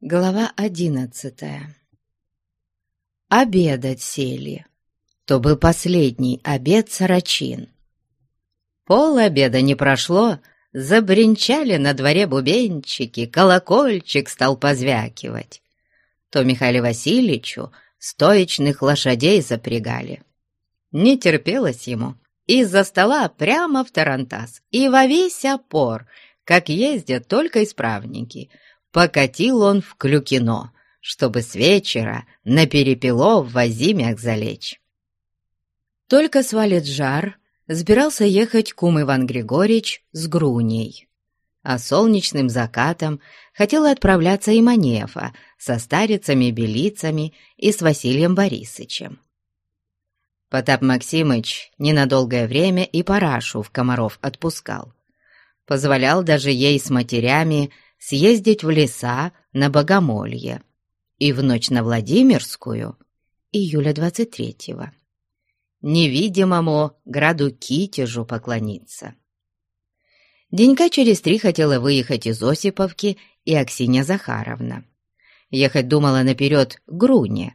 Глава одиннадцатая Обедать сели. То был последний обед сорочин. Пол обеда не прошло, забринчали на дворе бубенчики, колокольчик стал позвякивать. То Михаилу Васильевичу стоечных лошадей запрягали. Не терпелось ему из-за стола прямо в тарантас и во весь опор, как ездят только исправники, покатил он в Клюкино, чтобы с вечера на перепело в возимях залечь. Только свалит жар, сбирался ехать кум Иван Григорьевич с Груней. А солнечным закатом хотела отправляться и Манефа со старицами-белицами и с Василием Борисычем. Потап Максимыч ненадолгое время и Парашу в Комаров отпускал. Позволял даже ей с матерями съездить в леса на Богомолье и в ночь на Владимирскую, июля 23-го, невидимому граду Китежу поклониться. Денька через три хотела выехать из Осиповки и Аксинья Захаровна. Ехать думала наперед Груне,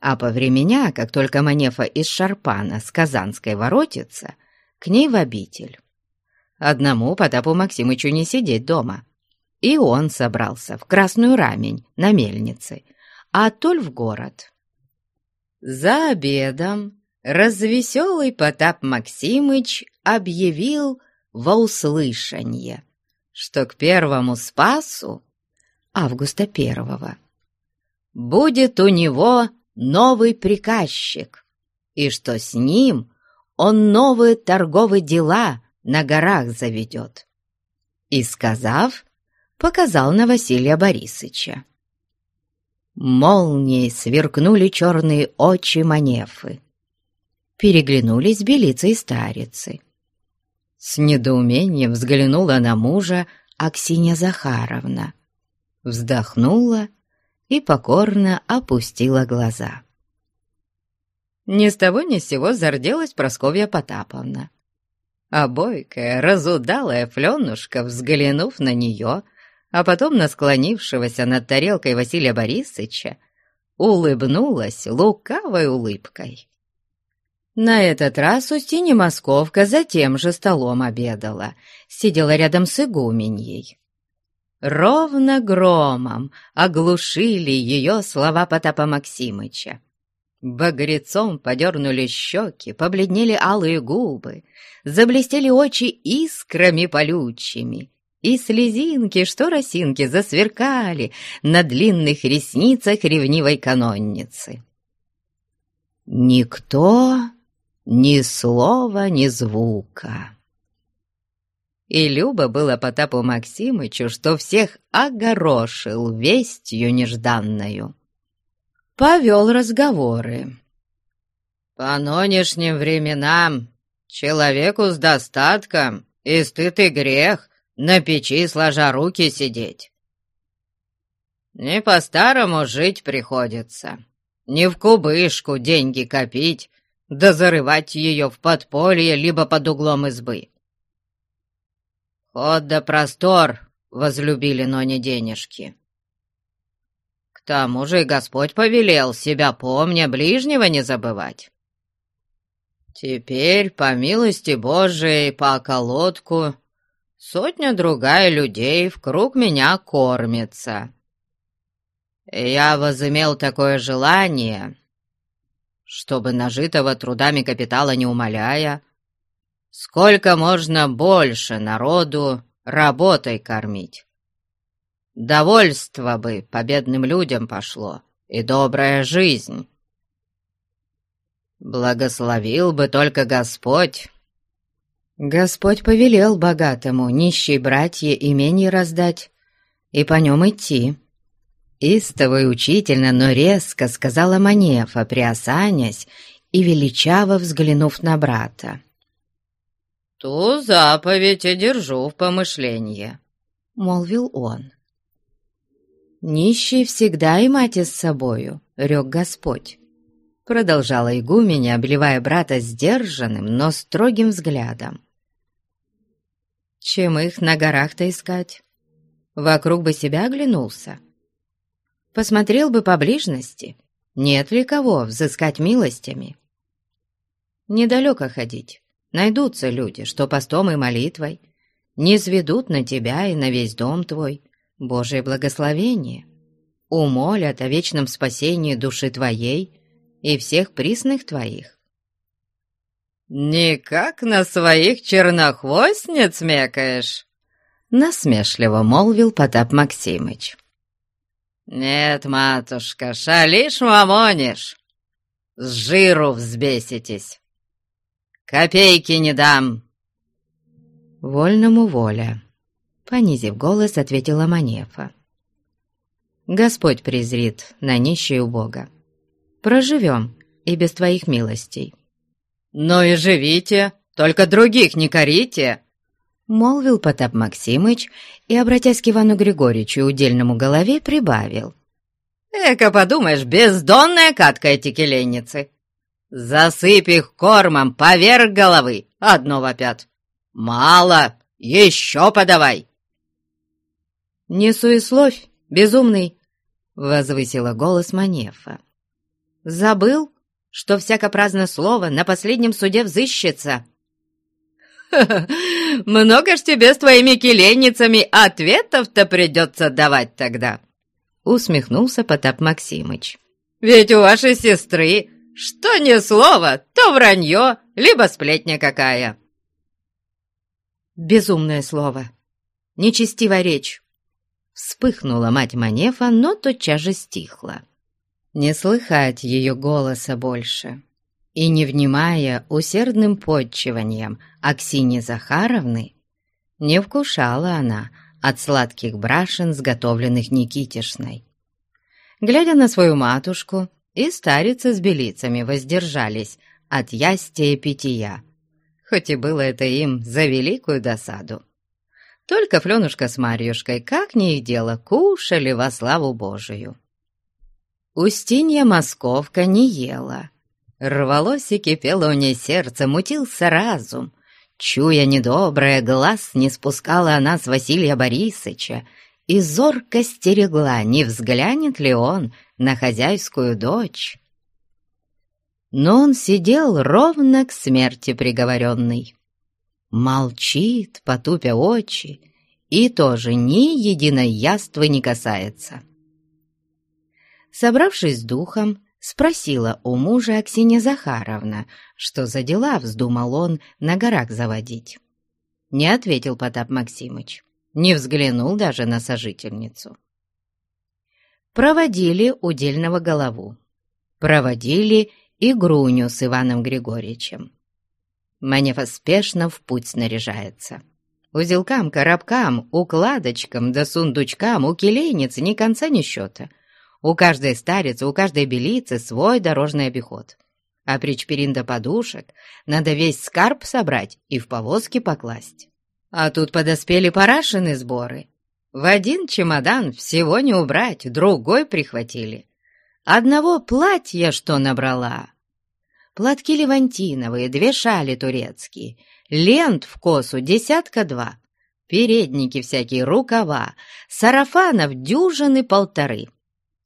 а по времени, как только Манефа из Шарпана с Казанской воротится, к ней в обитель. Одному Потапу Максимычу не сидеть дома. И он собрался в Красную Рамень на мельнице, а Толь в город. За обедом развеселый Потап Максимыч объявил во услышанье, что к первому Спасу, августа первого, будет у него новый приказчик, и что с ним он новые торговые дела на горах заведет. И, сказав, показал на Василия Борисыча. Молнией сверкнули черные очи Манефы. Переглянулись белицы и старицы. С недоумением взглянула на мужа Аксинья Захаровна, вздохнула и покорно опустила глаза. Ни с того ни с сего зарделась Просковья Потаповна. А бойкая, разудалая Фленушка, взглянув на нее, а потом на склонившегося над тарелкой Василия Борисовича, улыбнулась лукавой улыбкой. На этот раз Устинья Московка за тем же столом обедала, сидела рядом с игуменьей. Ровно громом оглушили ее слова Потапа Максимыча. Багрецом подернули щеки, побледнели алые губы, заблестели очи искрами полючими, и слезинки, что росинки, засверкали на длинных ресницах ревнивой канонницы. Никто, ни слова, ни звука. И любо было Потапу Максимычу, что всех огорошил вестью нежданную. Повел разговоры. «По нынешним временам человеку с достатком и стыд и грех на печи сложа руки сидеть. Не по-старому жить приходится, не в кубышку деньги копить, да зарывать ее в подполье либо под углом избы. Ход да простор возлюбили, но не денежки. К тому же и Господь повелел себя, помня, ближнего не забывать. Теперь, по милости Божией, по околотку, сотня-другая людей в круг меня кормится. Я возымел такое желание, чтобы нажитого трудами капитала не умоляя, Сколько можно больше народу работой кормить? Довольство бы победным людям пошло и добрая жизнь. Благословил бы только Господь. Господь повелел богатому нищей братье имение раздать и по нем идти. Истово и учительно, но резко сказала Манефа, приосанясь и величаво взглянув на брата. «Ту заповедь и держу в помышлении», — молвил он. «Нищий всегда и мать с собою», — рек Господь. Продолжала игуменя, обливая брата сдержанным, но строгим взглядом. «Чем их на горах-то искать? Вокруг бы себя оглянулся. посмотрел бы поближности, нет ли кого взыскать милостями. Недалеко ходить, найдутся люди, что постом и молитвой не сведут на тебя и на весь дом твой Божие благословение, умолят о вечном спасении души твоей и всех присных твоих. «Никак на своих чернохвостниц мекаешь?» Насмешливо молвил Потап Максимыч. «Нет, матушка, шалишь, мамонишь, с жиру взбеситесь. Копейки не дам!» «Вольному воля», — понизив голос, ответила Манефа. «Господь презрит на нищую Бога. Проживем и без твоих милостей». «Ну и живите, только других не корите!» Молвил Потап Максимыч и, обратясь к Ивану Григорьевичу удельному голове, прибавил. «Эка, подумаешь, бездонная катка эти келейницы! Засыпь их кормом поверх головы, одно вопят! Мало, еще подавай!» «Не суесловь, безумный!» — возвысила голос Манефа. «Забыл, что всяко праздное слово на последнем суде взыщется!» много ж тебе с твоими келейницами ответов-то придется давать тогда!» Усмехнулся Потап Максимыч. «Ведь у вашей сестры что ни слово, то вранье, либо сплетня какая!» «Безумное слово! Нечестивая речь!» Вспыхнула мать Манефа, но тотчас же стихла. Не слыхать ее голоса больше и не внимая усердным подчиванием Аксине Захаровны, не вкушала она от сладких брашен, сготовленных Никитишной. Глядя на свою матушку, и старицы с белицами воздержались от ястия и питья, хоть и было это им за великую досаду. Только Фленушка с Марьюшкой, как не их дело, кушали во славу Божию. Устинья Московка не ела, Рвалось и кипело у ней сердце, мутился разум. Чуя недоброе, глаз не спускала она с Василия Борисыча и зорко стерегла, не взглянет ли он на хозяйскую дочь. Но он сидел ровно к смерти приговоренный. Молчит, потупя очи, и тоже ни единой яствы не касается. Собравшись с духом, Спросила у мужа Аксинья Захаровна, что за дела вздумал он на горах заводить. Не ответил Потап Максимыч, не взглянул даже на сожительницу. Проводили удельного голову, проводили и Груню с Иваном Григорьевичем. Манефа спешно в путь снаряжается. Узелкам, коробкам, укладочкам да сундучкам у келейниц ни конца ни счета — у каждой старицы, у каждой белицы свой дорожный обиход. А причперин до подушек надо весь скарб собрать и в повозки покласть. А тут подоспели парашины сборы. В один чемодан всего не убрать, другой прихватили. Одного платья что набрала. Платки левантиновые, две шали турецкие, лент в косу десятка два, передники всякие, рукава, сарафанов дюжины полторы —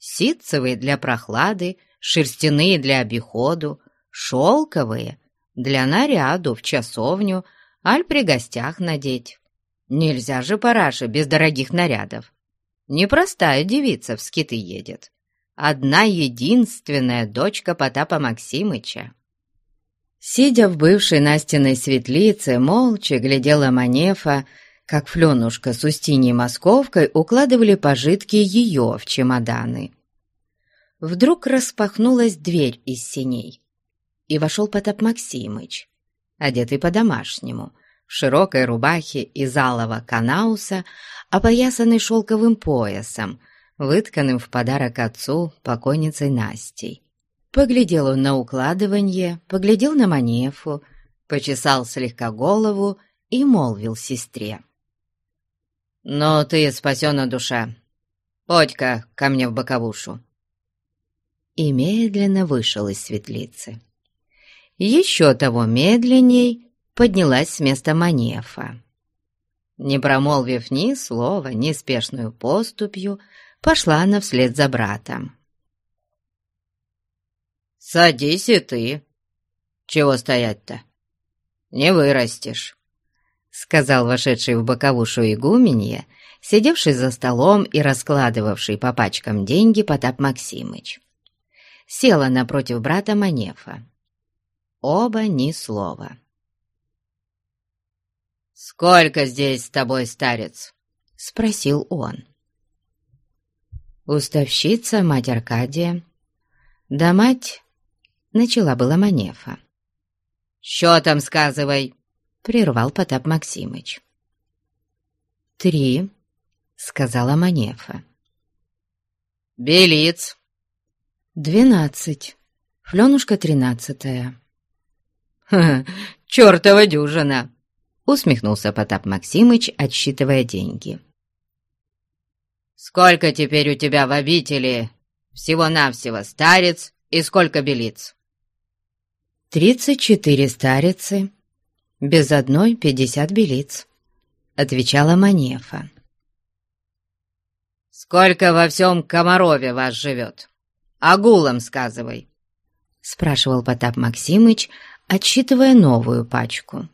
ситцевые для прохлады, шерстяные для обиходу, шелковые для наряду в часовню, аль при гостях надеть. Нельзя же параше без дорогих нарядов. Непростая девица в скиты едет. Одна единственная дочка Потапа Максимыча. Сидя в бывшей Настиной светлице, молча глядела Манефа, как Фленушка с Устиньей Московкой укладывали пожитки ее в чемоданы. Вдруг распахнулась дверь из синей, и вошел Потап Максимыч, одетый по-домашнему, в широкой рубахе из алого канауса, опоясанный шелковым поясом, вытканным в подарок отцу покойницей Настей. Поглядел он на укладывание, поглядел на манефу, почесал слегка голову и молвил сестре. «Ну ты спасена душа. Подь-ка ко мне в боковушу». И медленно вышел из светлицы. Еще того медленней поднялась с места Манефа. Не промолвив ни слова, неспешную поступью, пошла она вслед за братом. «Садись и ты. Чего стоять-то? Не вырастешь», — сказал вошедший в боковушу игуменья, сидевший за столом и раскладывавший по пачкам деньги Потап Максимыч. Села напротив брата Манефа. Оба ни слова. «Сколько здесь с тобой, старец?» — спросил он. Уставщица, мать Аркадия. Да мать начала была Манефа. «Счетом сказывай!» — прервал Потап Максимыч. «Три», — сказала Манефа. «Белиц!» «Двенадцать. Фленушка тринадцатая». «Ха чертова дюжина!» — усмехнулся Потап Максимыч, отсчитывая деньги. «Сколько теперь у тебя в обители? Всего-навсего старец и сколько белиц?» «Тридцать четыре старицы, без одной пятьдесят белиц», — отвечала Манефа. «Сколько во всем Комарове вас живет? Агулом сказывай», — спрашивал Потап Максимыч, отсчитывая новую пачку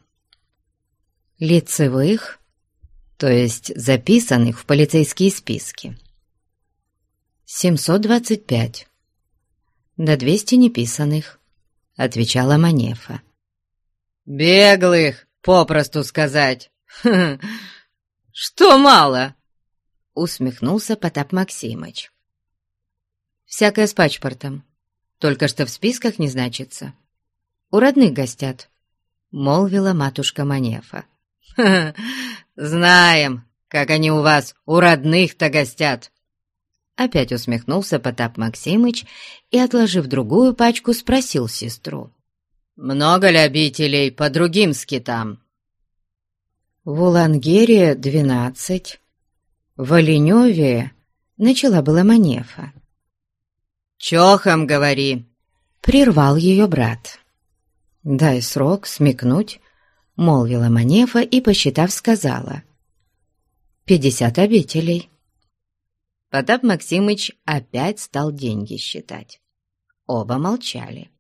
лицевых, то есть записанных в полицейские списки. 725. До 200 неписанных, отвечала Манефа. Беглых, попросту сказать. Что мало? Усмехнулся Потап Максимыч. Всякое с пачпортом, только что в списках не значится. У родных гостят, молвила матушка Манефа. знаем, как они у вас у родных-то гостят!» Опять усмехнулся Потап Максимыч и, отложив другую пачку, спросил сестру. «Много ли обителей по другим скитам?» «В Улангере двенадцать, в Оленеве начала была Манефа». «Чохом говори!» — прервал ее брат. «Дай срок смекнуть, молвила Манефа и, посчитав, сказала. «Пятьдесят обителей». Потап Максимыч опять стал деньги считать. Оба молчали.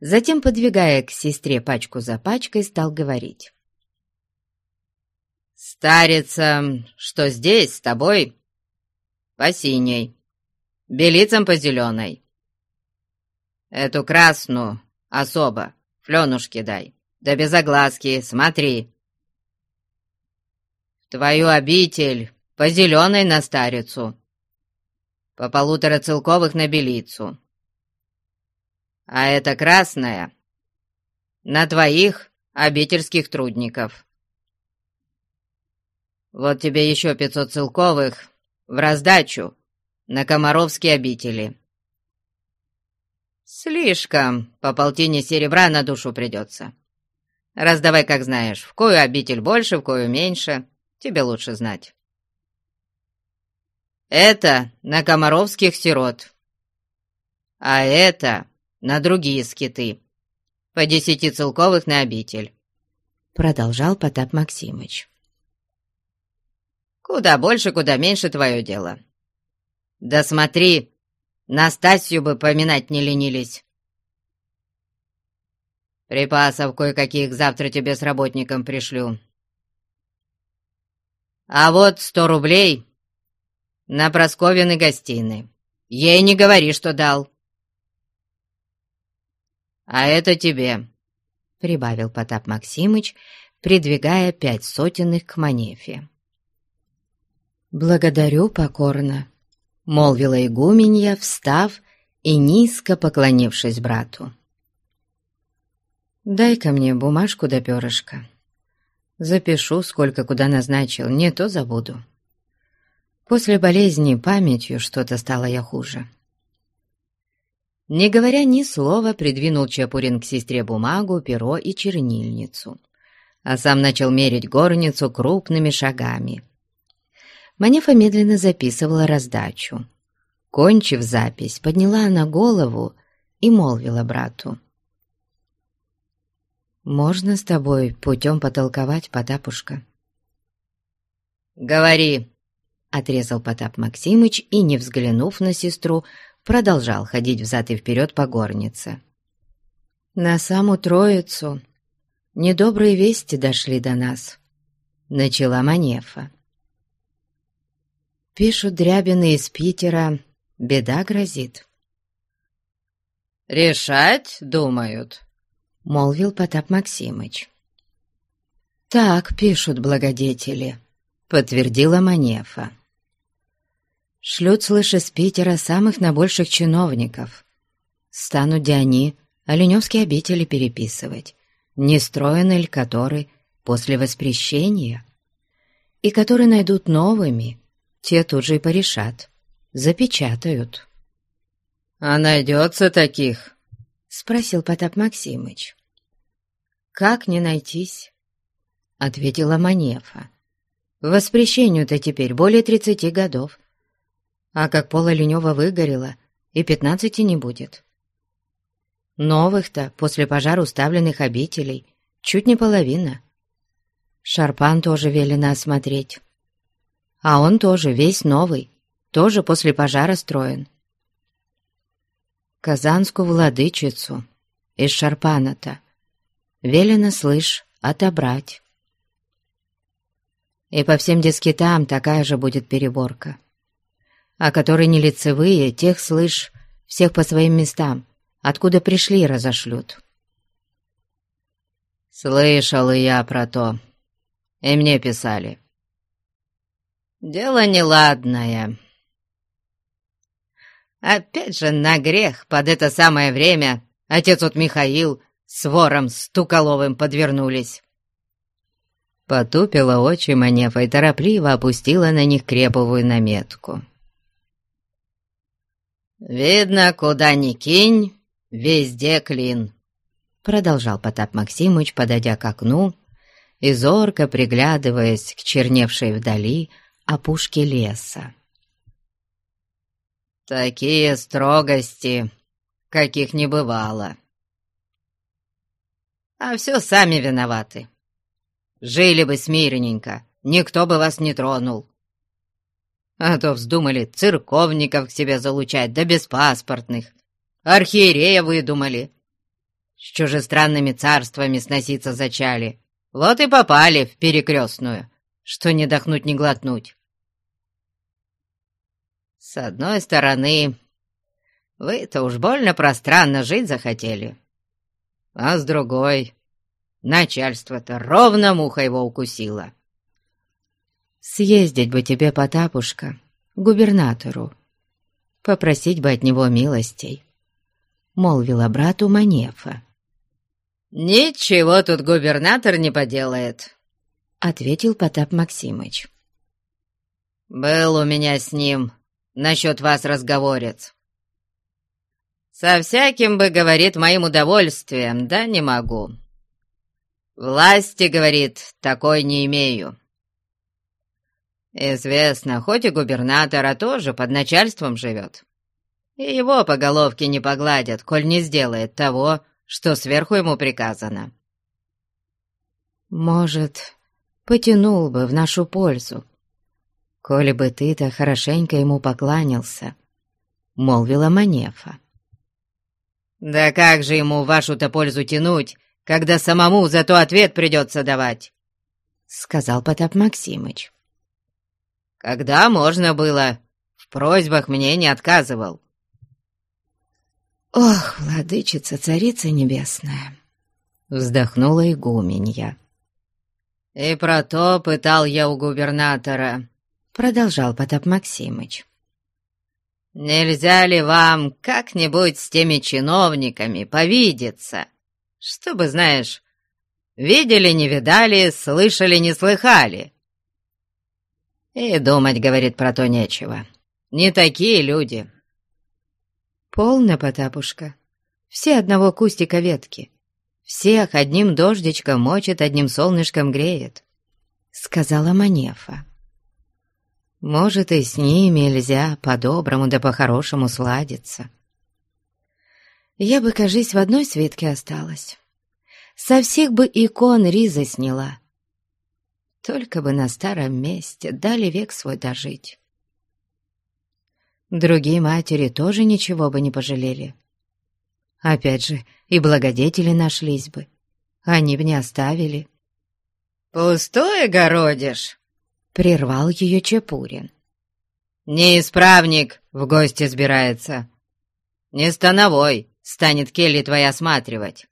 Затем, подвигая к сестре пачку за пачкой, стал говорить. «Старица, что здесь с тобой, по синей, белицам по зеленой. Эту красную особо, фленушки дай. Да без огласки, смотри. твою обитель по зеленой на старицу, по полутора целковых на белицу. А это красная на твоих обительских трудников. Вот тебе еще пятьсот целковых в раздачу на комаровские обители. Слишком по полтине серебра на душу придется. Раздавай, как знаешь, в кою обитель больше, в кою меньше, тебе лучше знать. Это на комаровских сирот, а это на другие скиты, по десяти целковых на обитель. Продолжал Потап Максимыч. Куда больше, куда меньше твое дело. Да смотри, Настасью бы поминать не ленились. Припасов кое-каких завтра тебе с работником пришлю. А вот сто рублей на Просковины гостиной. Ей не говори, что дал. А это тебе, — прибавил Потап Максимыч, придвигая пять сотенных к Манефе. «Благодарю покорно», — молвила игуменья, встав и низко поклонившись брату. «Дай-ка мне бумажку до перышка. Запишу, сколько куда назначил, не то забуду. После болезни памятью что-то стало я хуже». Не говоря ни слова, придвинул Чапурин к сестре бумагу, перо и чернильницу, а сам начал мерить горницу крупными шагами. Манефа медленно записывала раздачу. Кончив запись, подняла она голову и молвила брату. «Можно с тобой путем потолковать, Потапушка?» «Говори!» — отрезал Потап Максимыч и, не взглянув на сестру, продолжал ходить взад и вперед по горнице. «На саму Троицу недобрые вести дошли до нас», — начала Манефа. «Пишут дрябины из Питера, беда грозит». «Решать, думают», — молвил Потап Максимыч. «Так пишут благодетели», — подтвердила Манефа. «Шлют, слышь, из Питера самых набольших чиновников. Станут они оленевские обители переписывать, не строены ли которые после воспрещения, и которые найдут новыми, те тут же и порешат, запечатают». «А найдется таких?» — спросил Потап Максимыч. «Как не найтись?» — ответила Манефа. «Воспрещению-то теперь более тридцати годов, а как Пола Ленева выгорела, и пятнадцати не будет. Новых-то после пожара уставленных обителей чуть не половина. Шарпан тоже велено осмотреть. А он тоже весь новый, тоже после пожара строен. Казанскую владычицу из Шарпана-то велено, слышь, отобрать и по всем дискетам такая же будет переборка. А которые не лицевые, тех, слышь, всех по своим местам, откуда пришли, разошлют. Слышал и я про то, и мне писали. Дело неладное. Опять же на грех под это самое время отец от Михаил с вором Стуколовым подвернулись. Потупила очи Манефа и торопливо опустила на них креповую наметку. «Видно, куда ни кинь, везде клин», — продолжал Потап Максимыч, подойдя к окну и зорко приглядываясь к черневшей вдали опушке леса. «Такие строгости, каких не бывало. А все сами виноваты. Жили бы смирненько, никто бы вас не тронул. А то вздумали церковников к себе залучать, да беспаспортных. Архиерея выдумали. С чужестранными царствами сноситься зачали. Вот и попали в перекрестную, что не дохнуть, не глотнуть. С одной стороны, вы-то уж больно пространно жить захотели. А с другой, Начальство-то ровно муха его укусило. Съездить бы тебе, Потапушка, губернатору, попросить бы от него милостей, — молвила брату Манефа. «Ничего тут губернатор не поделает», — ответил Потап Максимыч. «Был у меня с ним насчет вас разговорец. Со всяким бы, говорит, моим удовольствием, да не могу. «Власти, — говорит, — такой не имею». Известно, хоть и губернатора тоже под начальством живет. И его по головке не погладят, коль не сделает того, что сверху ему приказано. Может, потянул бы в нашу пользу, коли бы ты-то хорошенько ему покланялся, — молвила Манефа. «Да как же ему вашу-то пользу тянуть, когда самому зато ответ придется давать», — сказал Потап Максимыч. «Когда можно было, в просьбах мне не отказывал». «Ох, владычица, царица небесная!» — вздохнула игуменья. «И про то пытал я у губернатора», — продолжал Потап Максимыч. «Нельзя ли вам как-нибудь с теми чиновниками повидеться?» Чтобы, знаешь, видели, не видали, слышали, не слыхали. И думать, говорит, про то нечего. Не такие люди. Полно, Потапушка. Все одного кустика ветки. Всех одним дождичком мочит, одним солнышком греет, — сказала Манефа. Может, и с ними нельзя по-доброму да по-хорошему сладиться. Я бы, кажись, в одной свитке осталась. Со всех бы икон Риза сняла. Только бы на старом месте дали век свой дожить. Другие матери тоже ничего бы не пожалели. Опять же, и благодетели нашлись бы. Они бы не оставили. «Пустое городишь!» — прервал ее Чепурин. «Неисправник в гости сбирается. Не становой станет Келли твоя осматривать.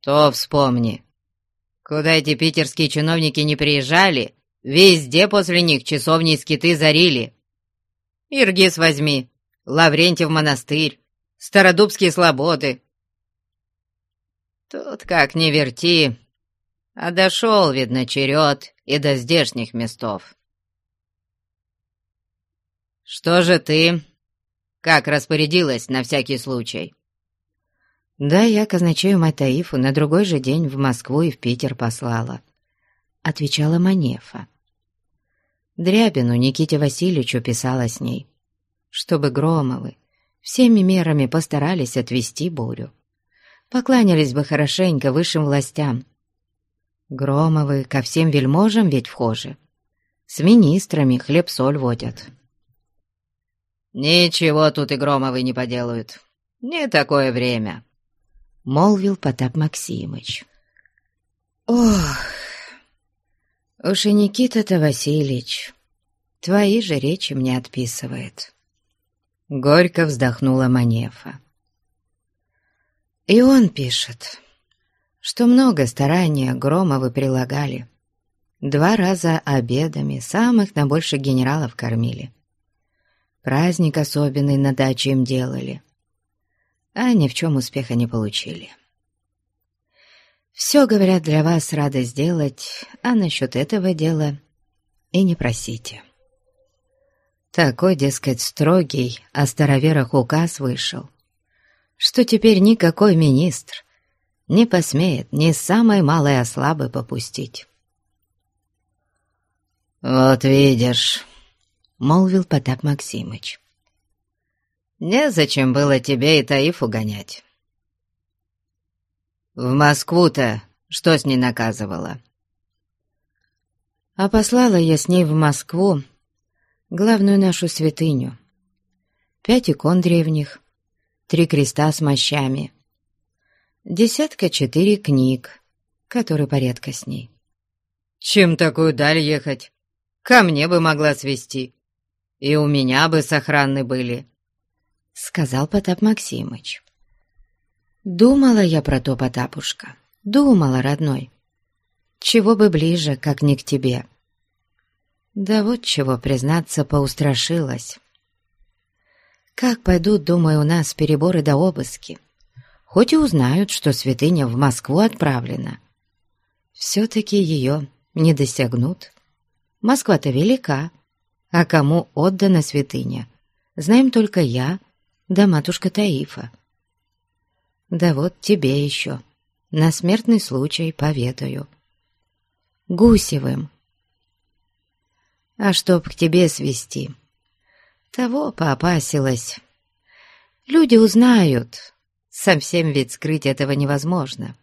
То вспомни, куда эти питерские чиновники не приезжали, везде после них часовни и скиты зарили. Иргиз возьми, Лаврентьев монастырь, Стародубские слободы. Тут как ни верти, а дошел, видно, черед и до здешних местов. Что же ты? Как распорядилась на всякий случай? Да, я казначею Матаифу на другой же день в Москву и в Питер послала, отвечала Манефа. Дрябину Никите Васильевичу писала с ней, чтобы Громовы всеми мерами постарались отвести бурю. Покланялись бы хорошенько высшим властям. Громовы ко всем вельможам ведь вхожи. С министрами хлеб-соль водят. «Ничего тут и Громовы не поделают. Не такое время», — молвил Потап Максимыч. «Ох, уж и Никита-то Васильевич, твои же речи мне отписывает». Горько вздохнула Манефа. И он пишет, что много старания Громовы прилагали. Два раза обедами самых на больше генералов кормили. Праздник особенный на даче им делали, а ни в чем успеха не получили. Все, говорят, для вас рады сделать, а насчет этого дела и не просите. Такой, дескать, строгий о староверах указ вышел, что теперь никакой министр не посмеет ни самой малой ослабы попустить. «Вот видишь», — молвил Потап Максимыч, — «незачем было тебе и Таифу гонять. В Москву-то что с ней наказывала?» А послала я с ней в Москву главную нашу святыню. Пять икон древних, три креста с мощами, десятка четыре книг, которые порядка с ней. «Чем такую даль ехать? Ко мне бы могла свести, и у меня бы сохранны были», — сказал Потап Максимыч. «Думала я про то, Потапушка, думала, родной. Чего бы ближе, как не к тебе». Да вот чего, признаться, поустрашилась. Как пойдут, думаю, у нас переборы до обыски. Хоть и узнают, что святыня в Москву отправлена. Все-таки ее не досягнут. Москва-то велика, а кому отдана святыня, знаем только я да матушка Таифа. Да вот тебе еще на смертный случай поведаю. Гусевым а чтоб к тебе свести. Того поопасилась. Люди узнают, совсем ведь скрыть этого невозможно.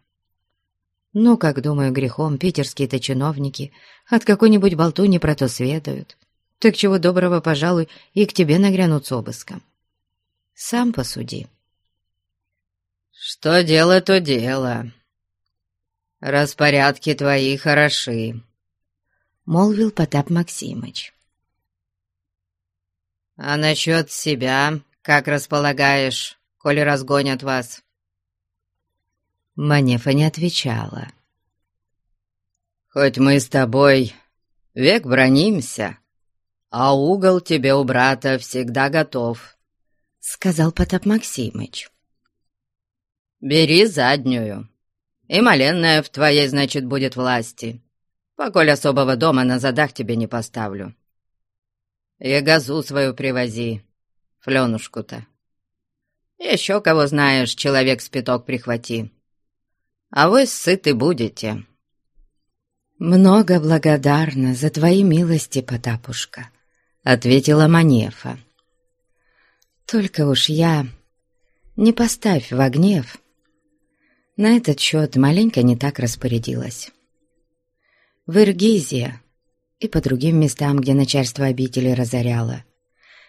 Ну, как, думаю, грехом питерские-то чиновники от какой-нибудь болтуни про то сведают. Так чего доброго, пожалуй, и к тебе нагрянут с обыском. Сам посуди. Что дело, то дело. Распорядки твои хороши, — молвил Потап Максимыч. «А насчет себя, как располагаешь, коли разгонят вас?» Манефа не отвечала. «Хоть мы с тобой век бронимся, а угол тебе у брата всегда готов», — сказал Потап Максимыч. «Бери заднюю, и маленная в твоей, значит, будет власти поколь особого дома на задах тебе не поставлю. И газу свою привози, фленушку-то. Еще кого знаешь, человек спиток прихвати. А вы сыты будете». «Много благодарна за твои милости, Потапушка», — ответила Манефа. «Только уж я не поставь во гнев. На этот счет маленько не так распорядилась». в Иргизия и по другим местам, где начальство обители разоряло.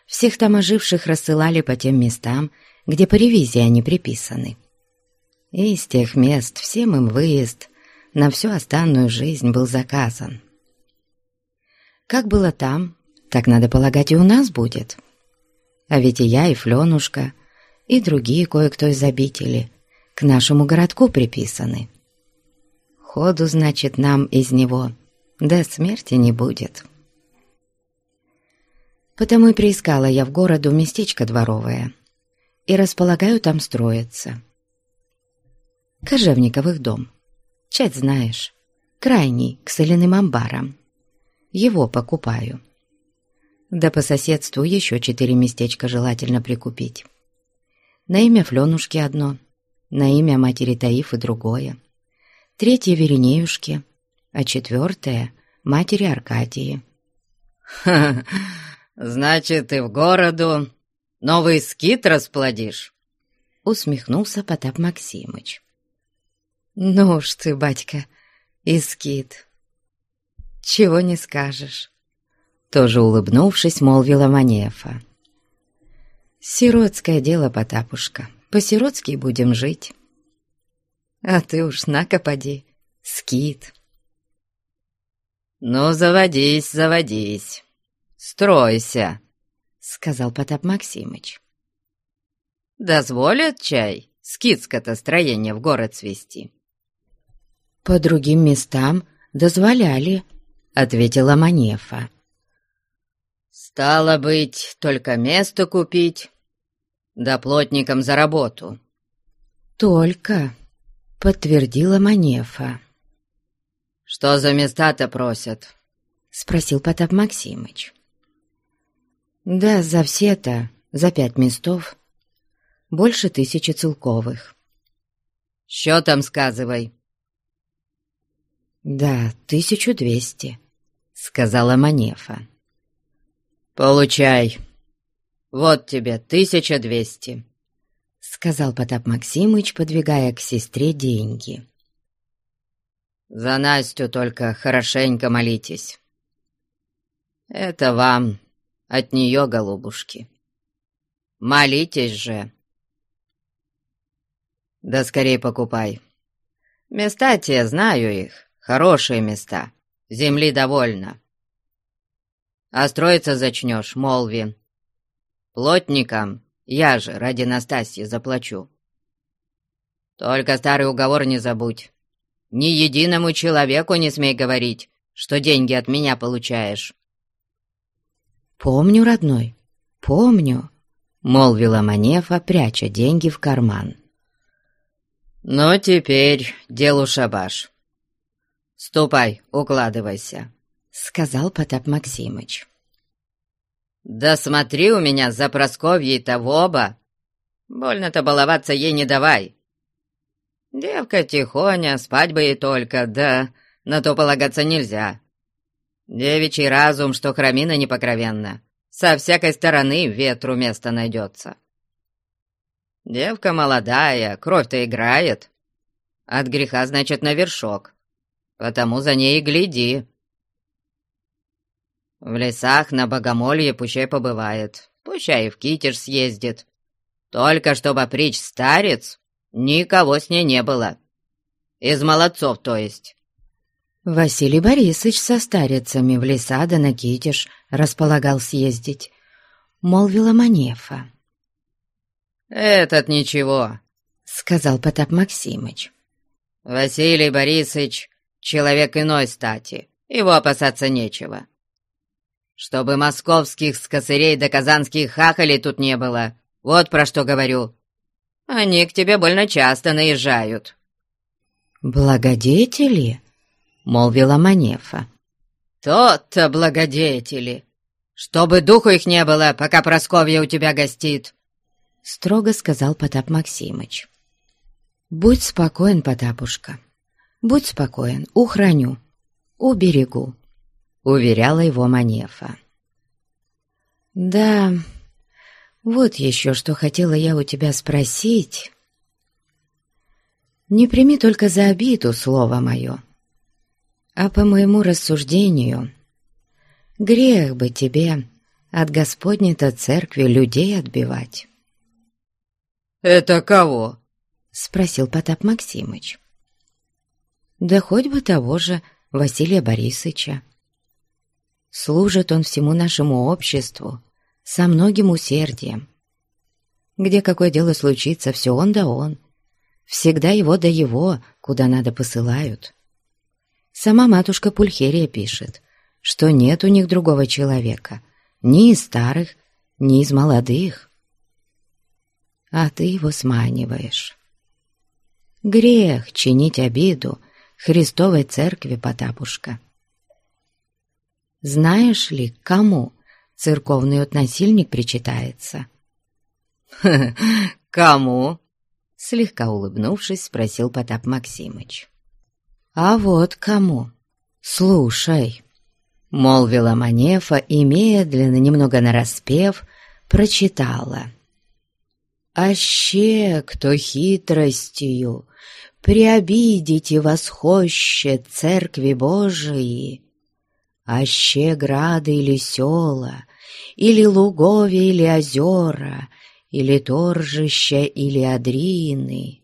Всех там оживших рассылали по тем местам, где по ревизии они приписаны. И из тех мест всем им выезд на всю останную жизнь был заказан. Как было там, так, надо полагать, и у нас будет. А ведь и я, и Фленушка, и другие кое-кто из обители к нашему городку приписаны. Ходу, значит, нам из него до смерти не будет. Потому и приискала я в городу местечко дворовое и располагаю там строиться. Кожевниковых дом, чать знаешь, крайний к соляным амбарам. Его покупаю. Да по соседству еще четыре местечка желательно прикупить. На имя Фленушки одно, на имя матери Таифы другое, третье Веренеюшки, а четвертое — матери Аркадии. «Ха, значит, ты в городу новый скит расплодишь?» Усмехнулся Потап Максимыч. «Ну уж ты, батька, и скит. Чего не скажешь». Тоже улыбнувшись, молвила Манефа. «Сиротское дело, Потапушка, по-сиротски будем жить. А ты уж на-ка скит». «Ну, заводись, заводись, стройся», — сказал Потап Максимыч. «Дозволят чай скидска-то строение в город свести?» «По другим местам дозволяли», — ответила Манефа. «Стало быть, только место купить, да плотникам за работу». «Только», — подтвердила Манефа. «Что за места-то просят?» — спросил Потап Максимыч. «Да, за все-то, за пять местов, больше тысячи целковых». «Счетом сказывай». «Да, тысячу двести», — сказала Манефа. «Получай. Вот тебе тысяча двести», — сказал Потап Максимыч, подвигая к сестре деньги. «За Настю только хорошенько молитесь. Это вам от нее, голубушки. Молитесь же. Да скорее покупай. Места те, знаю их, хорошие места, земли довольно». А строиться зачнешь, молви. Плотникам я же ради Настасьи заплачу. Только старый уговор не забудь. Ни единому человеку не смей говорить, что деньги от меня получаешь. «Помню, родной, помню», — молвила Манефа, пряча деньги в карман. «Ну, теперь делу шабаш. Ступай, укладывайся» сказал Потап Максимыч. «Да смотри у меня за Просковьей-то в оба! Больно-то баловаться ей не давай! Девка тихоня, спать бы ей только, да на то полагаться нельзя. Девичий разум, что храмина непокровенна, со всякой стороны ветру место найдется. Девка молодая, кровь-то играет. От греха, значит, на вершок, потому за ней и гляди». В лесах на богомолье пущай побывает, пущай и в Китеж съездит. Только чтобы прич старец, никого с ней не было. Из молодцов, то есть. Василий Борисович со старицами в леса да на Китеж располагал съездить, молвила Манефа. «Этот ничего», — сказал Потап Максимыч. «Василий Борисович — человек иной стати, его опасаться нечего. Чтобы московских скосырей да казанских хахалей тут не было. Вот про что говорю. Они к тебе больно часто наезжают». «Благодетели?» — молвила Манефа. «Тот-то благодетели! Чтобы духу их не было, пока Просковья у тебя гостит!» — строго сказал Потап Максимыч. «Будь спокоен, Потапушка, будь спокоен, ухраню, уберегу», уверяла его Манефа. «Да, вот еще что хотела я у тебя спросить. Не прими только за обиду слово мое. А по моему рассуждению, грех бы тебе от Господней-то церкви людей отбивать. «Это кого?» — спросил Потап Максимыч. «Да хоть бы того же Василия Борисовича. Служит он всему нашему обществу со многим усердием. Где какое дело случится, все он да он. Всегда его да его, куда надо посылают. Сама матушка Пульхерия пишет, что нет у них другого человека, ни из старых, ни из молодых. А ты его сманиваешь. Грех чинить обиду Христовой церкви, Потапушка. Знаешь ли, кому церковный отнасильник причитается? «Кому?» Слегка улыбнувшись, спросил Потап Максимыч. «А вот кому. Слушай», — молвила Манефа и медленно, немного нараспев, прочитала. «Аще, кто хитростью приобидите восхоще Церкви Божией, аще грады или села, или луговья или озера, или торжища, или адрины,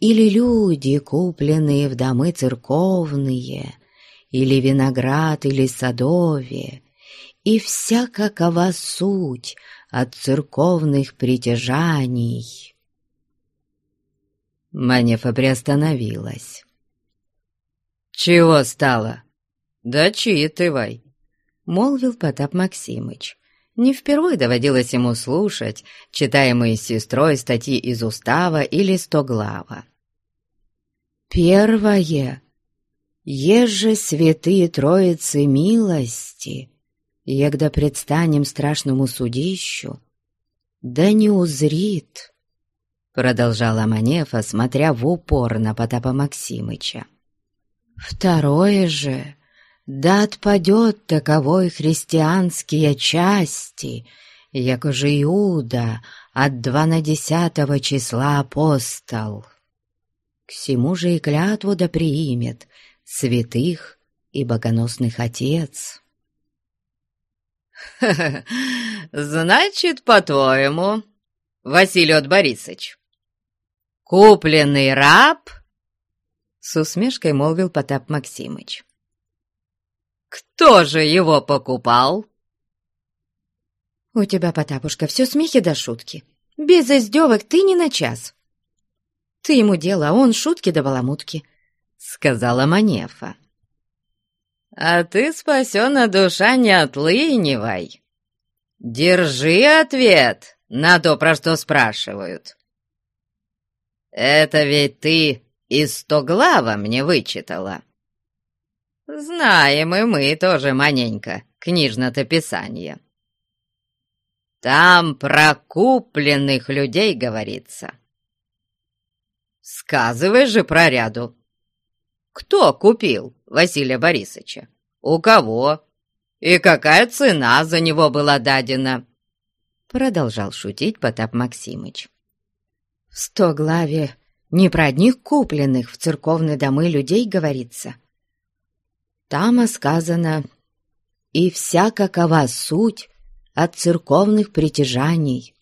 или люди, купленные в домы церковные, или виноград, или садове, и вся какова суть от церковных притяжаний. Манефа приостановилась. «Чего стало? Дочитывай!» — молвил Потап Максимыч, не впервые доводилось ему слушать читаемые сестрой статьи из Устава или Стоглава. Первое. Еже святые Троицы милости, егда предстанем страшному судищу, да не узрит, продолжала Манефа, смотря в упор на Потапа Максимыча. Второе же — да отпадет таковой христианские части, яко же Иуда от два на десятого числа апостол. К всему же и клятву да приимет святых и богоносных отец. значит, по-твоему, Василий Борисович, купленный раб?» С усмешкой молвил Потап Максимыч. Кто же его покупал?» «У тебя, Потапушка, все смехи до шутки. Без издевок ты не на час. Ты ему дело, а он шутки да баламутки», — сказала Манефа. «А ты, спасена душа, не отлынивай. Держи ответ на то, про что спрашивают. Это ведь ты из стоглава мне вычитала». Знаем и мы тоже маненько книжно-то писание. Там про купленных людей говорится. Сказывай же про ряду. Кто купил Василия Борисовича? У кого? И какая цена за него была дадена? Продолжал шутить Потап Максимыч. В сто главе не про одних купленных в церковные домы людей говорится, там сказано «И вся какова суть от церковных притяжаний».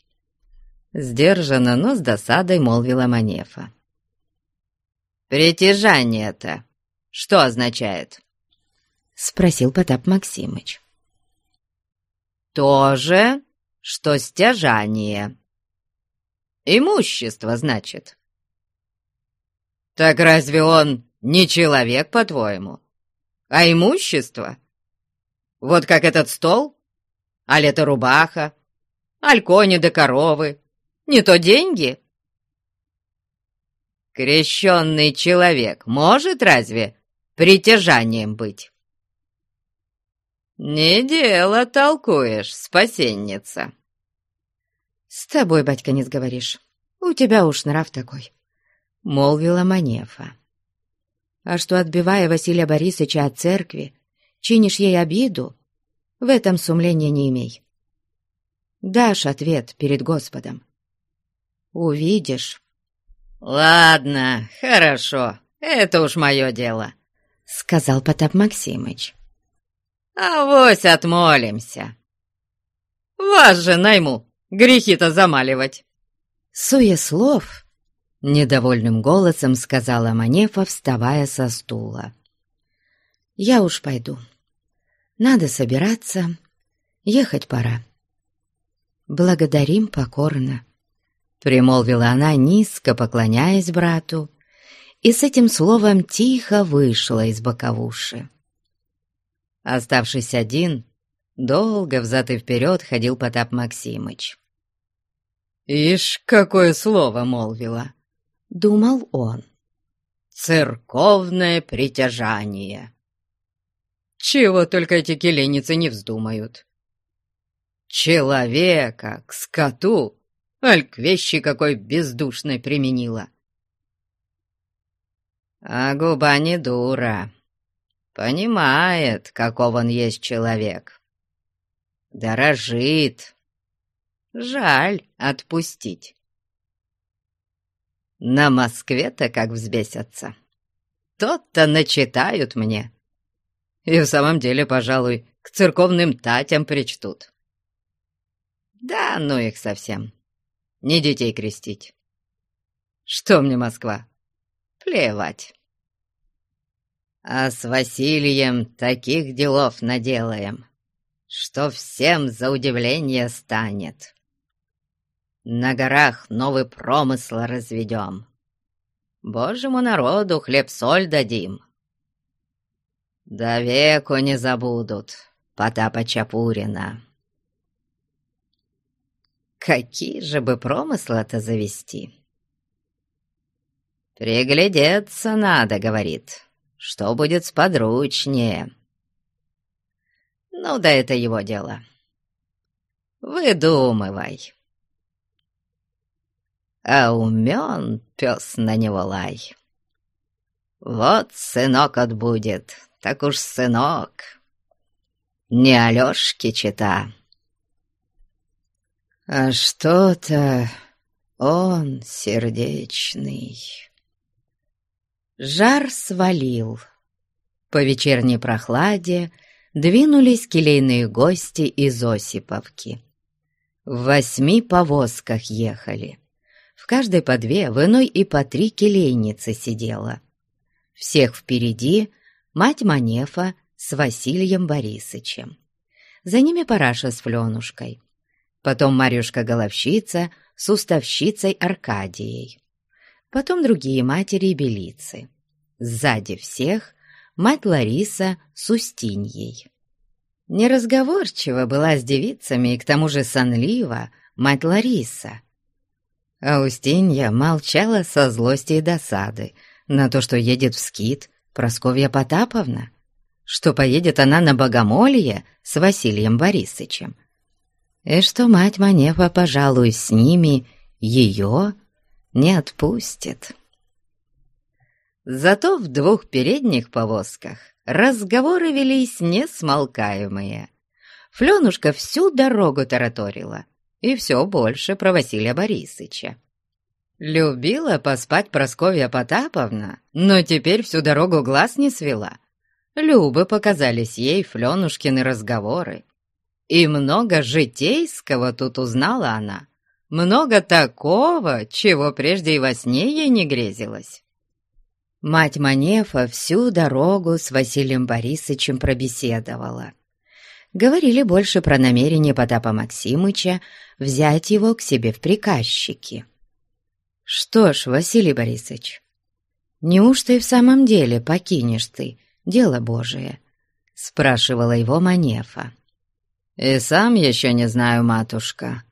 Сдержанно, но с досадой молвила Манефа. «Притяжание-то что означает?» Спросил Потап Максимыч. «То же, что стяжание. Имущество, значит». «Так разве он не человек, по-твоему?» А имущество? Вот как этот стол? Аль это рубаха? Аль кони да коровы? Не то деньги? Крещенный человек может разве притяжанием быть? Не дело толкуешь, спасенница. С тобой, батька, не сговоришь. У тебя уж нрав такой, — молвила Манефа а что, отбивая Василия Борисовича от церкви, чинишь ей обиду, в этом сумления не имей. Дашь ответ перед Господом. Увидишь. «Ладно, хорошо, это уж мое дело», — сказал Потап Максимыч. «Авось отмолимся. Вас же найму грехи-то замаливать». Суя слов, недовольным голосом сказала Манефа, вставая со стула. «Я уж пойду. Надо собираться. Ехать пора». «Благодарим покорно», — примолвила она, низко поклоняясь брату, и с этим словом тихо вышла из боковуши. Оставшись один, долго взад и вперед ходил Потап Максимыч. «Ишь, какое слово молвила!» — думал он. «Церковное притяжание!» Чего только эти келеницы не вздумают. Человека к скоту, аль к вещи какой бездушной применила. А губа не дура. Понимает, каков он есть человек. Дорожит. Жаль отпустить. На Москве-то как взбесятся. Тот-то начитают мне. И в самом деле, пожалуй, к церковным татям причтут. Да, ну их совсем. Не детей крестить. Что мне Москва? Плевать. А с Василием таких делов наделаем, что всем за удивление станет. На горах новый промысл разведем. Божьему народу хлеб-соль дадим. До веку не забудут Потапа Чапурина. Какие же бы промыслы-то завести? «Приглядеться надо», — говорит, — «что будет сподручнее». Ну да это его дело. Выдумывай. А умен пес на него лай. Вот сынок отбудет, так уж сынок. Не Алёшки чита. А что-то он сердечный. Жар свалил. По вечерней прохладе двинулись келейные гости из Осиповки. В восьми повозках ехали. В каждой по две, в иной и по три келейницы сидела. Всех впереди мать Манефа с Василием Борисычем. За ними Параша с Фленушкой. Потом Марюшка-головщица с уставщицей Аркадией потом другие матери и белицы. Сзади всех мать Лариса с Устиньей. Неразговорчива была с девицами и к тому же сонлива мать Лариса. А Устинья молчала со злости и досады на то, что едет в скит Просковья Потаповна, что поедет она на богомолье с Василием Борисычем, и что мать Манефа, пожалуй, с ними ее не отпустит. Зато в двух передних повозках разговоры велись несмолкаемые. Фленушка всю дорогу тараторила, и все больше про Василия Борисыча. Любила поспать Просковья Потаповна, но теперь всю дорогу глаз не свела. Любы показались ей Фленушкины разговоры. И много житейского тут узнала она, много такого, чего прежде и во сне ей не грезилось. Мать Манефа всю дорогу с Василием Борисовичем пробеседовала. Говорили больше про намерение Потапа Максимыча взять его к себе в приказчики. «Что ж, Василий Борисович, неужто и в самом деле покинешь ты дело Божие?» — спрашивала его Манефа. «И сам еще не знаю, матушка»,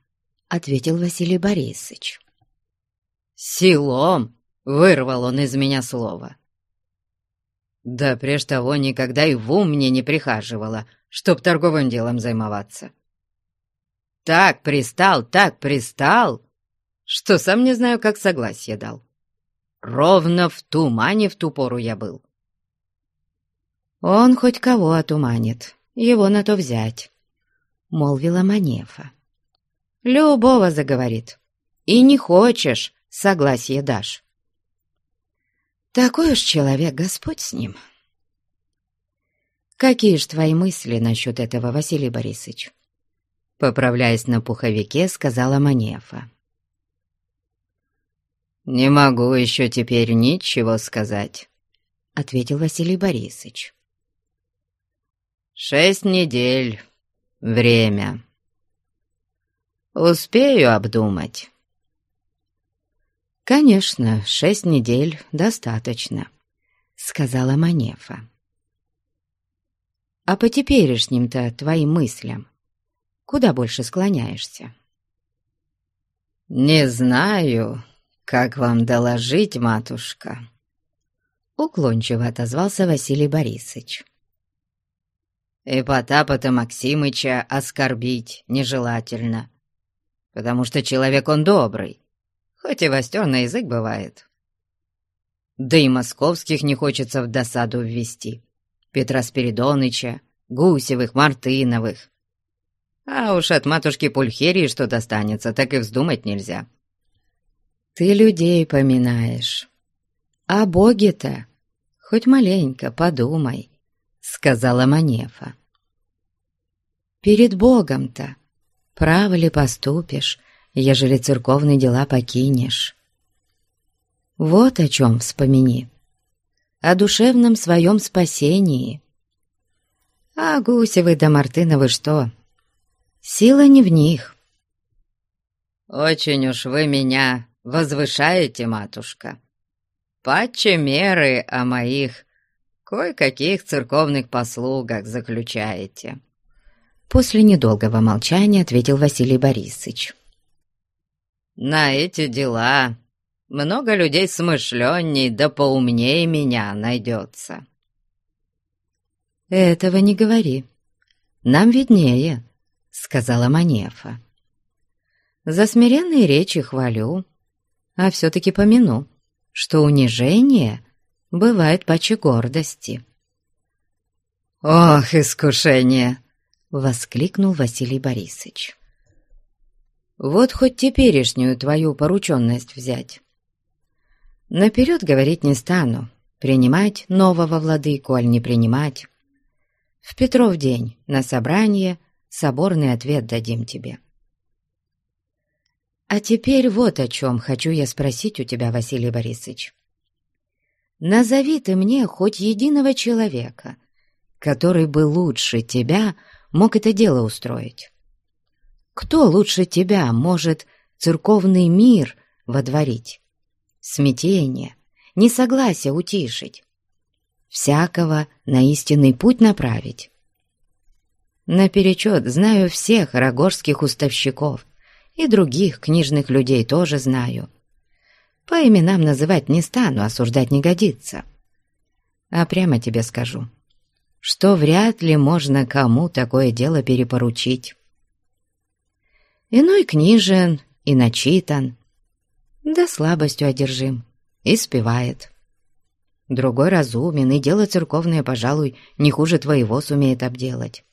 ответил Василий Борисович. «Силом!» — вырвал он из меня слово. «Да прежде того никогда и в ум мне не прихаживало, чтоб торговым делом займоваться. Так пристал, так пристал, что сам не знаю, как согласие дал. Ровно в тумане в ту пору я был». «Он хоть кого отуманит, его на то взять», — молвила Манефа. Любого заговорит. И не хочешь, согласие дашь. Такой уж человек, Господь с ним. «Какие ж твои мысли насчет этого, Василий Борисович?» Поправляясь на пуховике, сказала Манефа. «Не могу еще теперь ничего сказать», — ответил Василий Борисович. «Шесть недель. Время. Успею обдумать». «Конечно, шесть недель достаточно», — сказала Манефа. «А по теперешним-то твоим мыслям куда больше склоняешься?» «Не знаю, как вам доложить, матушка», — уклончиво отозвался Василий Борисович. «И Потапа-то Максимыча оскорбить нежелательно, потому что человек он добрый, хоть и востер на язык бывает. Да и московских не хочется в досаду ввести. Петра Спиридоныча, Гусевых, Мартыновых. А уж от матушки Пульхерии что достанется, так и вздумать нельзя. Ты людей поминаешь. А боги-то хоть маленько подумай, сказала Манефа. Перед Богом-то право ли поступишь, ежели церковные дела покинешь. Вот о чем вспомини. О душевном своем спасении. А Гусевы да Мартыновы что? Сила не в них. «Очень уж вы меня возвышаете, матушка. Паче меры о моих кое-каких церковных послугах заключаете». После недолгого молчания ответил Василий Борисович. На эти дела много людей смышленней да поумнее меня найдется. Этого не говори. Нам виднее, сказала Манефа. За смиренные речи хвалю, а все-таки помяну, что унижение бывает паче гордости. «Ох, искушение!» — воскликнул Василий Борисович. Вот хоть теперешнюю твою порученность взять. Наперед говорить не стану, принимать нового владыку, аль не принимать. В Петров день на собрание соборный ответ дадим тебе. А теперь вот о чем хочу я спросить у тебя, Василий Борисович. Назови ты мне хоть единого человека, который бы лучше тебя мог это дело устроить. Кто лучше тебя может церковный мир водворить? Смятение, несогласие утишить, всякого на истинный путь направить. Наперечет знаю всех рогорских уставщиков и других книжных людей тоже знаю. По именам называть не стану, осуждать не годится. А прямо тебе скажу, что вряд ли можно кому такое дело перепоручить. Иной книжен и начитан, да слабостью одержим, и спевает. Другой разумен, и дело церковное, пожалуй, не хуже твоего сумеет обделать.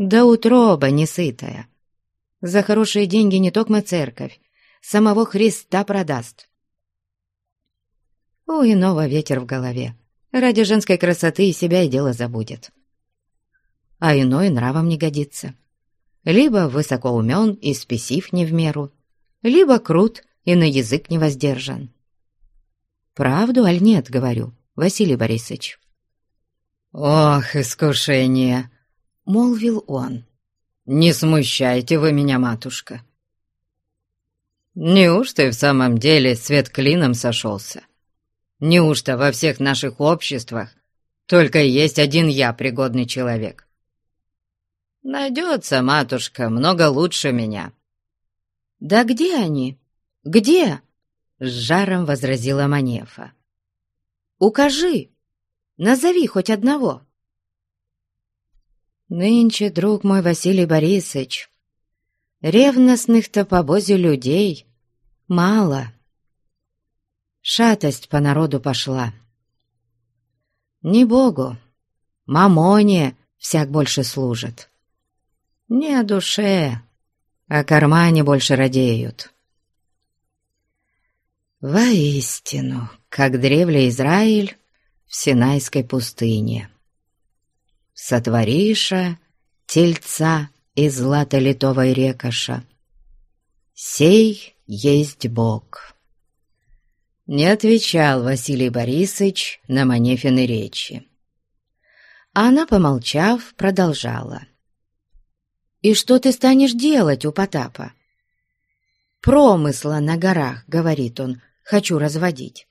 Да утроба несытая. За хорошие деньги не только церковь, самого Христа продаст. У иного ветер в голове. Ради женской красоты и себя и дело забудет. А иной нравом не годится либо высоко умен и спесив не в меру, либо крут и на язык не воздержан. Правду, аль нет, говорю, Василий Борисович? «Ох, искушение!» — молвил он. «Не смущайте вы меня, матушка!» «Неужто и в самом деле свет клином сошелся? Неужто во всех наших обществах только есть один я, пригодный человек? Найдется, матушка, много лучше меня». «Да где они? Где?» — с жаром возразила Манефа. «Укажи, назови хоть одного». «Нынче, друг мой Василий Борисович, ревностных-то по бозе людей мало. Шатость по народу пошла. Не Богу, мамоне всяк больше служит. Не о душе, о кармане больше радеют. Воистину, как древле Израиль в Синайской пустыне. Сотвориша тельца из златолитовой рекоша. Сей есть Бог. Не отвечал Василий Борисович на Манефины речи. А она, помолчав, продолжала. «И что ты станешь делать у Потапа?» «Промысла на горах», — говорит он, — «хочу разводить».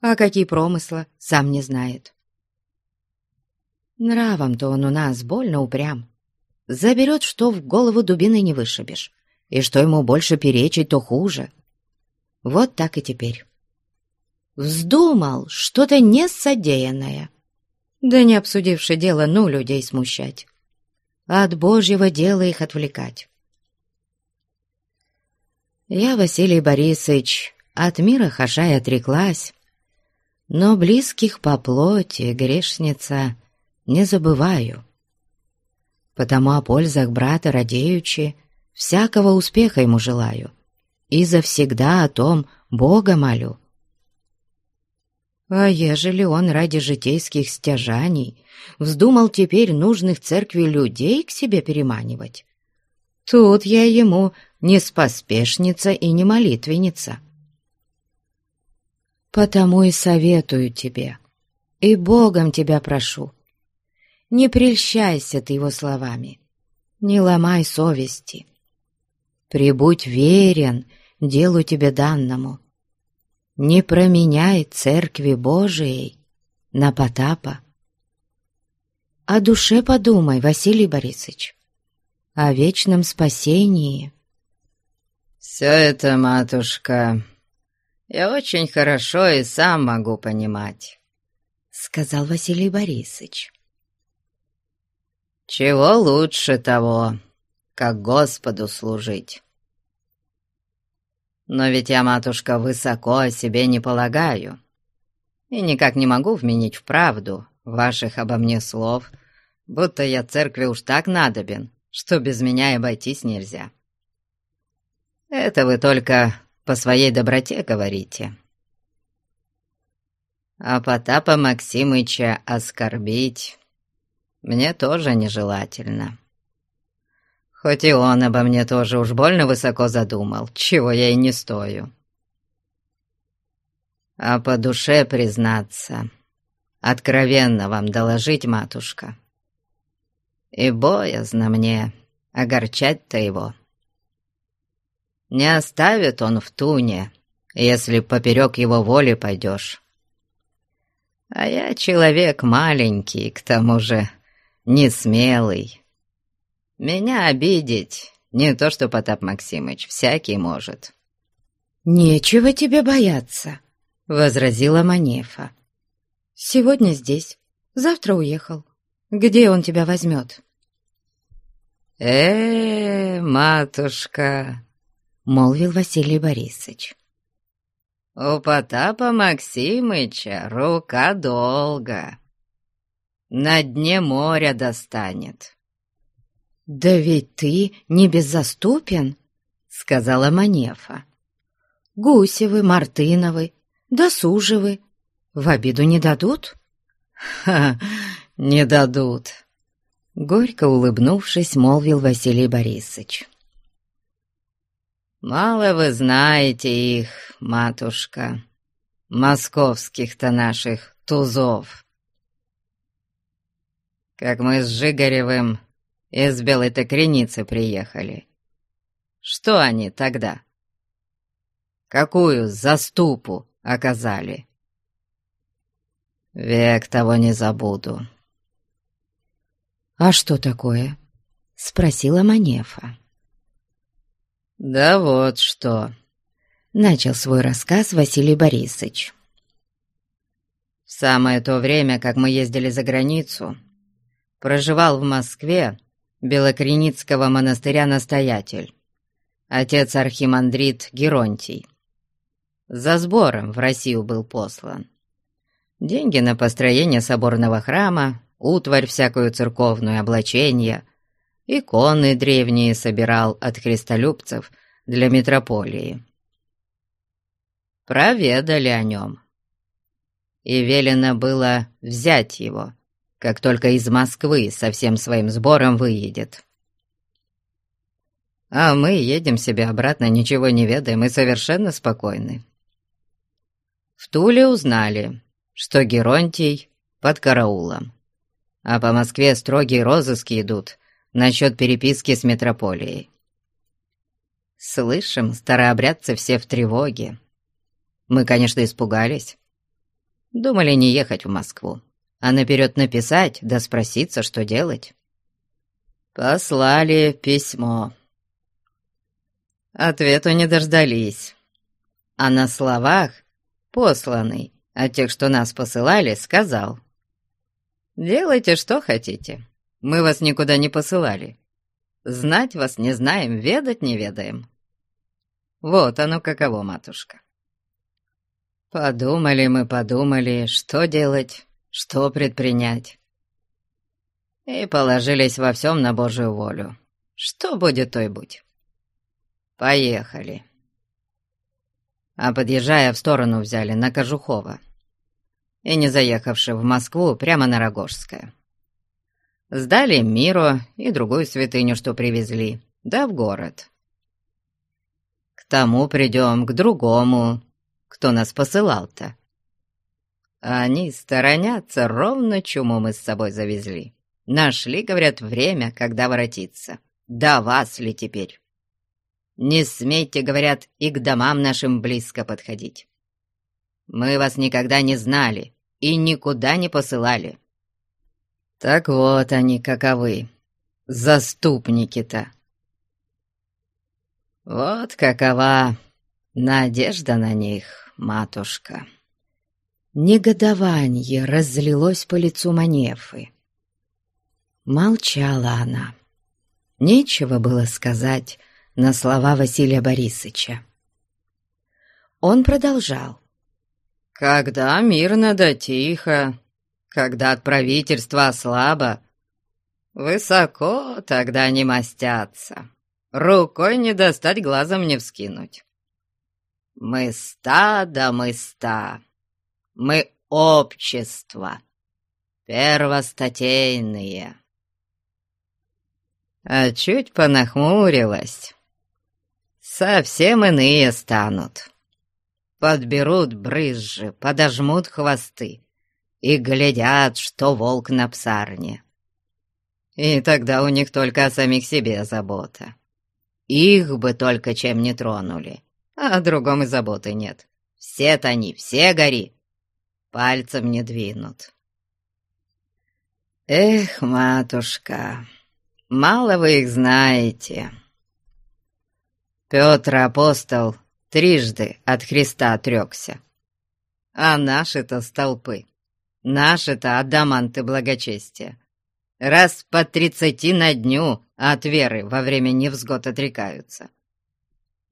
А какие промысла, сам не знает. Нравом-то он у нас больно упрям. Заберет, что в голову дубины не вышибешь, и что ему больше перечить, то хуже. Вот так и теперь. Вздумал что-то несодеянное. Да не обсудивши дело, ну, людей смущать. От Божьего дела их отвлекать. Я, Василий Борисович, от мира хашая отреклась, но близких по плоти, грешница, не забываю. Потому о пользах брата радеючи, всякого успеха ему желаю, и завсегда о том Бога молю. А ежели он ради житейских стяжаний вздумал теперь нужных церкви людей к себе переманивать, тут я ему не споспешница и не молитвенница. Потому и советую тебе, и Богом тебя прошу, не прельщайся ты его словами, не ломай совести. Прибудь верен делу тебе данному. Не променяй церкви Божией на Потапа. О душе подумай, Василий Борисович, о вечном спасении. «Все это, матушка, я очень хорошо и сам могу понимать», — сказал Василий Борисович. Чего лучше того, как Господу служить? Но ведь я, матушка, высоко о себе не полагаю и никак не могу вменить в правду ваших обо мне слов, будто я церкви уж так надобен, что без меня и обойтись нельзя. Это вы только по своей доброте говорите. А Потапа Максимыча оскорбить мне тоже нежелательно. Хоть и он обо мне тоже уж больно высоко задумал, чего я и не стою. А по душе признаться, откровенно вам доложить, матушка. И боязно мне огорчать-то его. Не оставит он в туне, если поперек его воли пойдешь. А я человек маленький, к тому же не смелый. Меня обидеть не то что Потап Максимыч, всякий может». «Нечего тебе бояться», — возразила Манефа. «Сегодня здесь, завтра уехал. Где он тебя возьмет?» «Э, матушка», — молвил Василий Борисович. «У Потапа Максимыча рука долго на дне моря достанет». «Да ведь ты не беззаступен», — сказала Манефа. «Гусевы, Мартыновы, Досужевы в обиду не дадут?» «Ха, не дадут», — горько улыбнувшись, молвил Василий Борисович. «Мало вы знаете их, матушка, московских-то наших тузов как мы с Жигаревым из Белой-то приехали. Что они тогда? Какую заступу оказали? Век того не забуду. «А что такое?» — спросила Манефа. «Да вот что», — начал свой рассказ Василий Борисович. «В самое то время, как мы ездили за границу, проживал в Москве Белокреницкого монастыря настоятель, отец архимандрит Геронтий. За сбором в Россию был послан. Деньги на построение соборного храма, утварь всякую церковную, облачение, иконы древние собирал от христолюбцев для митрополии. Проведали о нем. И велено было взять его — как только из Москвы со всем своим сбором выедет. А мы едем себе обратно, ничего не ведаем и совершенно спокойны. В Туле узнали, что Геронтий под караулом, а по Москве строгие розыски идут насчет переписки с метрополией. Слышим, старообрядцы все в тревоге. Мы, конечно, испугались. Думали не ехать в Москву а наперед написать да спроситься, что делать. Послали письмо. Ответу не дождались. А на словах посланный от тех, что нас посылали, сказал. «Делайте, что хотите. Мы вас никуда не посылали. Знать вас не знаем, ведать не ведаем. Вот оно каково, матушка». Подумали мы, подумали, что делать что предпринять. И положились во всем на Божию волю. Что будет, то и будь. Поехали. А подъезжая в сторону взяли на Кожухова. И не заехавши в Москву, прямо на Рогожское. Сдали Миру и другую святыню, что привезли, да в город. К тому придем, к другому, кто нас посылал-то. Они сторонятся, ровно чуму мы с собой завезли. Нашли, говорят, время, когда воротиться. До вас ли теперь? Не смейте, говорят, и к домам нашим близко подходить. Мы вас никогда не знали и никуда не посылали. Так вот они каковы, заступники-то. Вот какова надежда на них, матушка». Негодование разлилось по лицу Манефы. Молчала она. Нечего было сказать на слова Василия Борисовича. Он продолжал. «Когда мирно да тихо, когда от правительства слабо, высоко тогда не мастятся, рукой не достать, глазом не вскинуть. Мы ста да мы ста, мы общество, первостатейные. А чуть понахмурилась. Совсем иные станут. Подберут брызжи, подожмут хвосты и глядят, что волк на псарне. И тогда у них только о самих себе забота. Их бы только чем не тронули, а о другом и заботы нет. Все-то они, все гори, пальцем не двинут. Эх, матушка, мало вы их знаете. Петр апостол трижды от Христа отрекся. А наши-то столпы, наши-то адаманты благочестия, раз по тридцати на дню от веры во время невзгод отрекаются.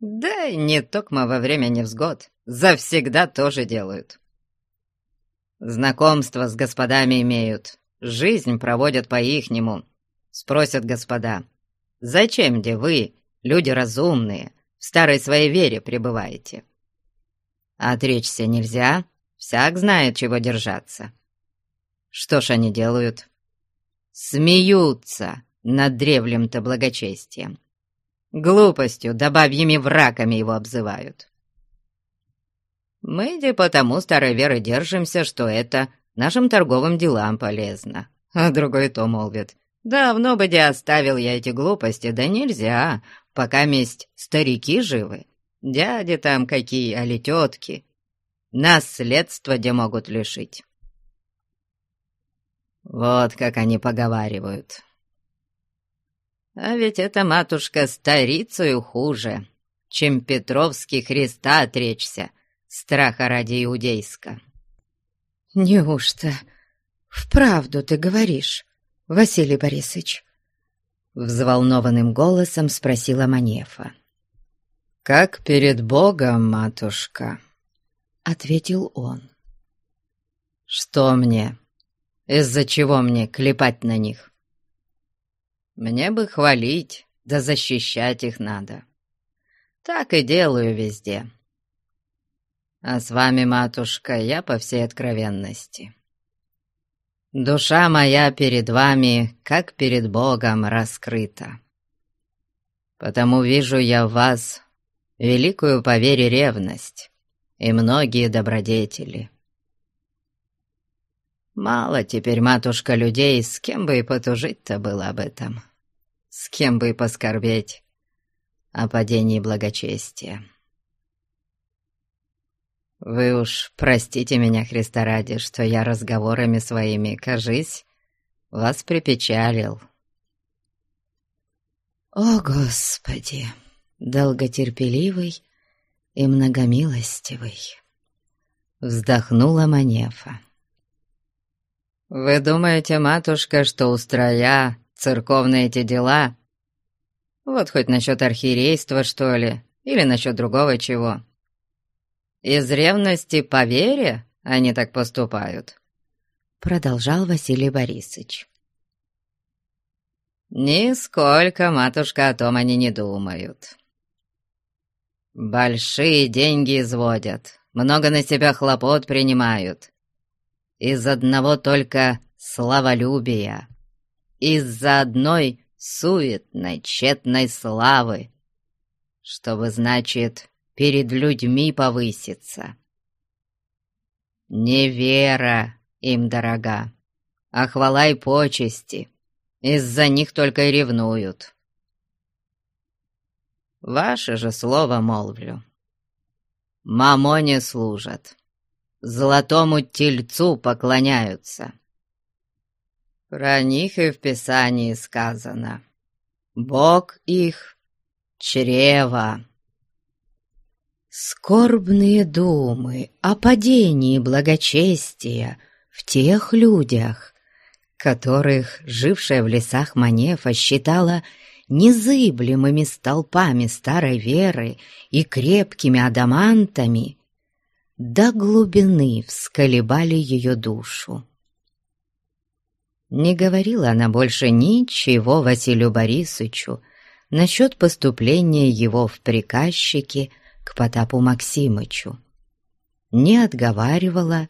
Да и не только во время невзгод, завсегда тоже делают. Знакомство с господами имеют, жизнь проводят по-ихнему. Спросят господа, зачем, где вы, люди разумные, в старой своей вере пребываете? Отречься нельзя, всяк знает, чего держаться. Что ж они делают? Смеются над древлем-то благочестием. Глупостью да бабьими врагами его обзывают. Де потому старой веры держимся, что это нашим торговым делам полезно. А другой то молвит. Давно бы де оставил я эти глупости, да нельзя, пока месть старики живы. Дяди там какие, али тетки. Наследство где могут лишить. Вот как они поговаривают. А ведь эта матушка старицею хуже, чем Петровский Христа отречься, страха ради иудейска. «Неужто вправду ты говоришь, Василий Борисович?» Взволнованным голосом спросила Манефа. «Как перед Богом, матушка», — ответил он. «Что мне? Из-за чего мне клепать на них? Мне бы хвалить, да защищать их надо. Так и делаю везде. А с вами, матушка, я по всей откровенности. душа моя перед вами, как перед Богом, раскрыта. Потому вижу я в вас великую по вере ревность и многие добродетели. Мало теперь, матушка, людей, с кем бы и потужить-то было об этом, с кем бы и поскорбеть о падении благочестия. Вы уж простите меня, Христа ради, что я разговорами своими, кажись, вас припечалил. О, Господи, долготерпеливый и многомилостивый! Вздохнула Манефа. «Вы думаете, матушка, что устроя церковные эти дела? Вот хоть насчет архиерейства, что ли, или насчет другого чего? Из ревности по вере они так поступают?» Продолжал Василий Борисович. «Нисколько, матушка, о том они не думают. Большие деньги изводят, много на себя хлопот принимают, из одного только славолюбия, из-за одной суетной, тщетной славы, чтобы, значит, перед людьми повыситься. Не вера им дорога, а хвала и почести, из-за них только и ревнуют. Ваше же слово молвлю. Мамоне служат золотому тельцу поклоняются. Про них и в Писании сказано. Бог их — чрево. Скорбные думы о падении благочестия в тех людях, которых жившая в лесах Манефа считала незыблемыми столпами старой веры и крепкими адамантами, до глубины всколебали ее душу. Не говорила она больше ничего Василию Борисовичу насчет поступления его в приказчики к Потапу Максимычу. Не отговаривала,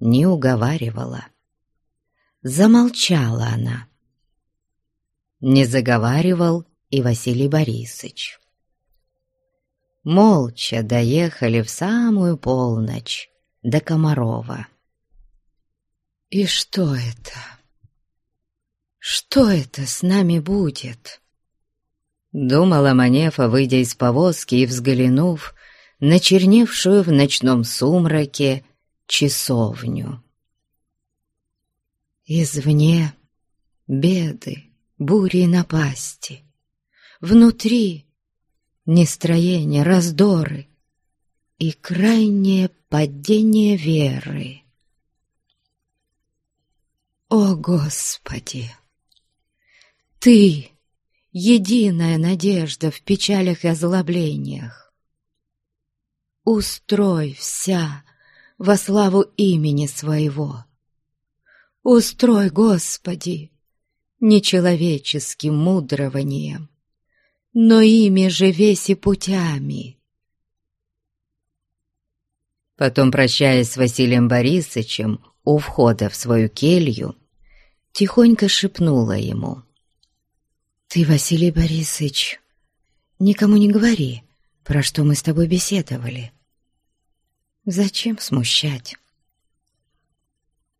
не уговаривала. Замолчала она. Не заговаривал и Василий Борисович молча доехали в самую полночь до Комарова. «И что это? Что это с нами будет?» Думала Манефа, выйдя из повозки и взглянув на черневшую в ночном сумраке часовню. Извне беды, бури и напасти. Внутри нестроение, раздоры и крайнее падение веры. О, Господи! Ты — единая надежда в печалях и озлоблениях. Устрой вся во славу имени своего. Устрой, Господи, нечеловеческим мудрованием, но ими же весь и путями. Потом, прощаясь с Василием Борисовичем у входа в свою келью, тихонько шепнула ему. «Ты, Василий Борисович, никому не говори, про что мы с тобой беседовали. Зачем смущать?»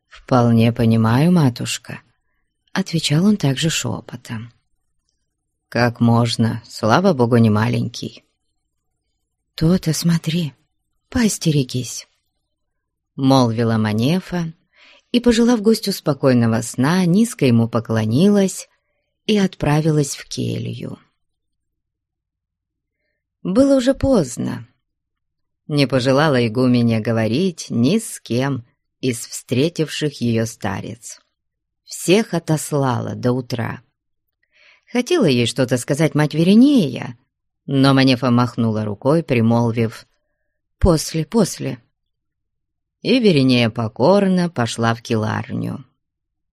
«Вполне понимаю, матушка», — отвечал он также шепотом. Как можно, слава богу, не маленький. То-то смотри, поостерегись. Молвила Манефа и, пожелав гостю спокойного сна, низко ему поклонилась и отправилась в келью. Было уже поздно. Не пожелала игуменя говорить ни с кем из встретивших ее старец. Всех отослала до утра. Хотела ей что-то сказать мать Веринея, но Манефа махнула рукой, примолвив «После, после». И Веринея покорно пошла в киларню.